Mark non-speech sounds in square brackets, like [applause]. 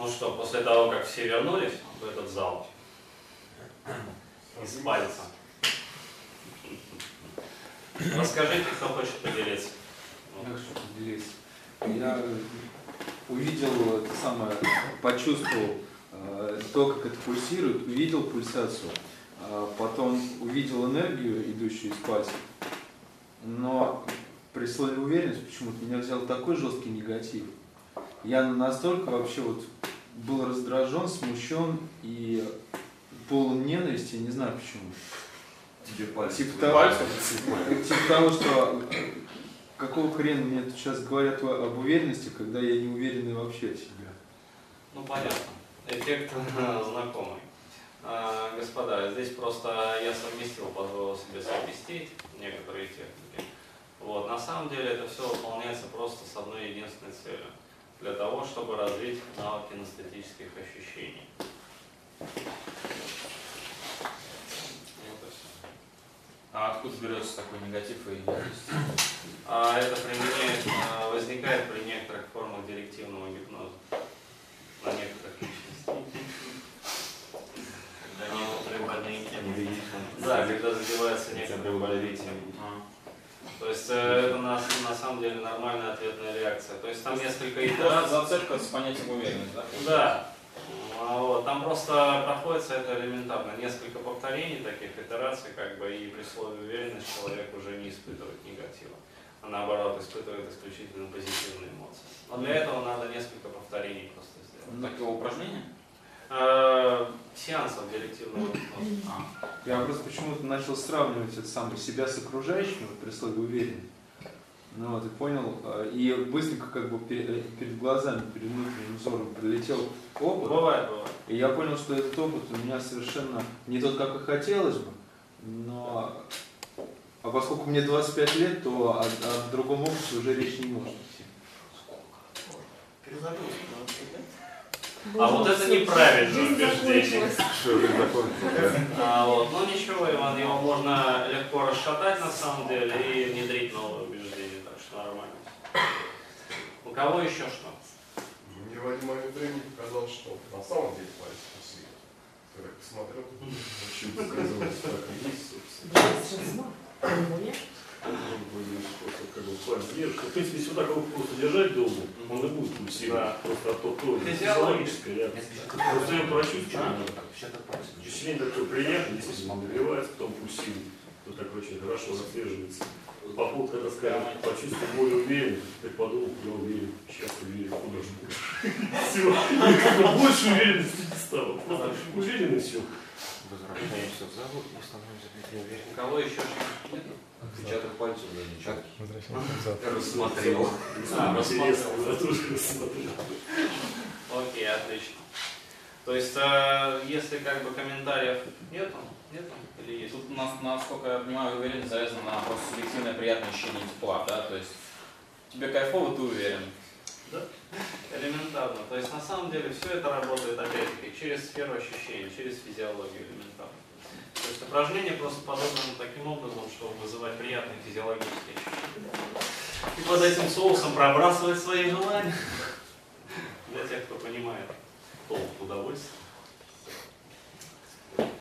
Ну что, после того, как все вернулись в этот зал, из пальца, расскажите, кто хочет поделиться. Я хочу поделиться. Я увидел это самое, почувствовал э, то, как это пульсирует, увидел пульсацию, э, потом увидел энергию, идущую из пальцев, но при слове уверенность почему-то меня взял такой жесткий негатив. Я настолько вообще вот был раздражен, смущен и полон ненависти, не знаю почему. Тебе пальцы. Типа того, типа того, что какого хрена мне тут сейчас говорят об уверенности, когда я не уверенный вообще в себе. Ну понятно. Эффект [laughs] знакомый. А, господа, здесь просто я совместил, позволил себе совместить некоторые техники. Вот. На самом деле это все выполняется просто с одной единственной целью. Для того, чтобы развить навык кинестетических ощущений. А откуда берется такой негатив и ненависть? А это применяет, а, возникает при некоторых формах директивного гипноза. На некоторых личностей. Когда некоторые больные. Да, когда задевается некоторые больные темы. То есть э, это на, на самом деле нормальная ответная реакция. То есть там несколько итераций. зацепка с понятием уверенность, да? Да. А Вот. Там просто проходится это элементарно. Несколько повторений таких итераций, как бы, и при слове уверенность человек уже не испытывает негатива. А наоборот, испытывает исключительно позитивные эмоции. Но для этого надо несколько повторений просто сделать. Такого упражнения? Э, Сеансов директивного. А. Я просто почему-то начал сравнивать это самое себя с окружающим вот при слове уверен. Ну вот, и понял, э, и быстренько как бы перед, перед глазами, перед внутренним взором прилетел опыт. Бывает, бывает. И я понял, что этот опыт у меня совершенно не тот, как и хотелось бы, но а поскольку мне 25 лет, то о, о другом опыте уже речь не может идти. А вот это неправильное убеждение. А, вот. Ну ничего, Иван, его можно легко расшатать на самом деле и внедрить новые убеждения, так что нормально. У кого еще что? Мне в один момент времени показалось, что на самом деле палец пустые. Когда я посмотрел, очень показалось, так и есть, собственно. Есть же смак. Ну, нет? Как держишь. В принципе, если вот так его просто держать долго, он и будет пульсировать. Просто от того, то физиологическая реакция. Просто я прочувствовал. Впечатление такое приятное, действительно нагревается, потом пульсирует. То так очень хорошо отслеживается. По поводу, когда сказали, почувствовал более уверен, так подумал, я уверен, сейчас уверен, куда же больше. Все, больше уверенности не стало. Просто уверен и все. Возвращаемся в зал и становимся увереннее. У кого еще? Отпечаток пальцев на ничего. Рассмотрел. А, Интересно, рассмотрел. я тоже рассмотрел. Окей, отлично. То есть, э, если как бы комментариев нету, нету или есть? Тут, нас- насколько я понимаю, уверенность завязана на просто субъективное приятное ощущение тепла, да? То есть тебе кайфово, ты уверен. Элементарно. То есть на самом деле все это работает опять-таки через сферу ощущений, через физиологию элементарно. То есть упражнение просто подобрано таким образом, чтобы вызывать приятные физиологические ощущения. И под этим соусом пробрасывать свои желания. Для тех, кто понимает толк удовольствия.